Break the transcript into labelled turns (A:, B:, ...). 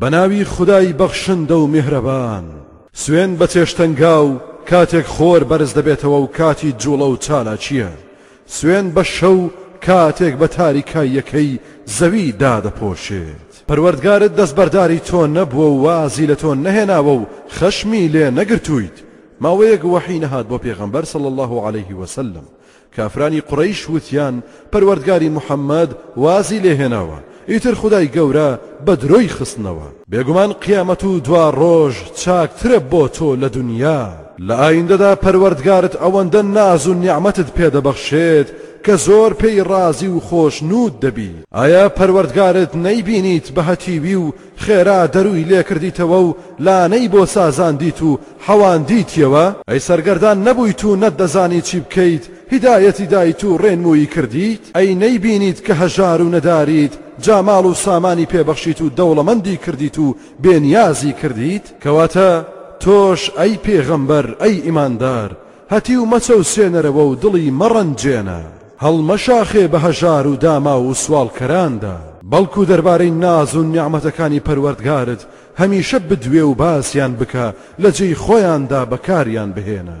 A: بەناوی خودای بەخشندە و میهرەبان. سوێند بە چێشتەنگاو کاتێک خۆر بەرز دەبێتەوە و کاتی جوڵە و چالاکییە. سوێند بە شەو کاتێک بە تاریکاییەکەی زەوی دادەپۆشێت. پەروەردگارت دەستبەرداری تۆ نەبووە و وازی لە تۆ نەهێناوە و خەشمی لێ نەگرتوویت. ماوەیەک وەحی نەهات بۆ پێغەمبەر صلی اللە علیه وسلم. کافرانی قوڕەیش وتیان، پەروەردگاری محمد وازی لێ هێناوە، ئیتر خودای گەورە بە درۆی خستنەوە. بێگومان قیامەت و دوا ڕۆژ چاکترە بۆ تۆ لە دونیا. لە ئایندەدا پەروەردگارت ئەوەندە ناز و نیعمەتت پێ دەبەخشێت کە زۆر پێی ڕازی و خۆشنوود دەبیت. ئایا پەروەردگارت نەیبینیت بە هەتیوی و خێرا دەرووی لێ کردیتەوە و لانەی بۆ سازاندیت و حەواندیتیەوە؟ ئەی سەرگەردان نەبوویت و نەتدەزانی چی بکەیت، هیدایەتی دایت و ڕێنموویی کردیت؟ ئەی نەیبینیت کە هەژار و نەداریت، جا ماڵ و سامانی پێ بەخشیت و دەوڵەمەندی کردیت و بێنیازی کردیت؟ کەواتە تۆش ئەی پێغەمبەر، ئەی ئیماندار، هەتیو مەچەوسێنەرەوە و دڵی مەڕەنجێنە، هەڵمەشاخێ بە هەژار و داماو و سواڵکەراندا، بەڵکو دەربارەی ناز و نیعمەتەکانی پەروەردگارت هەمیشە بدوێ و باسیان بکە، لە جێی خۆیاندا بەکاریان بهێنە.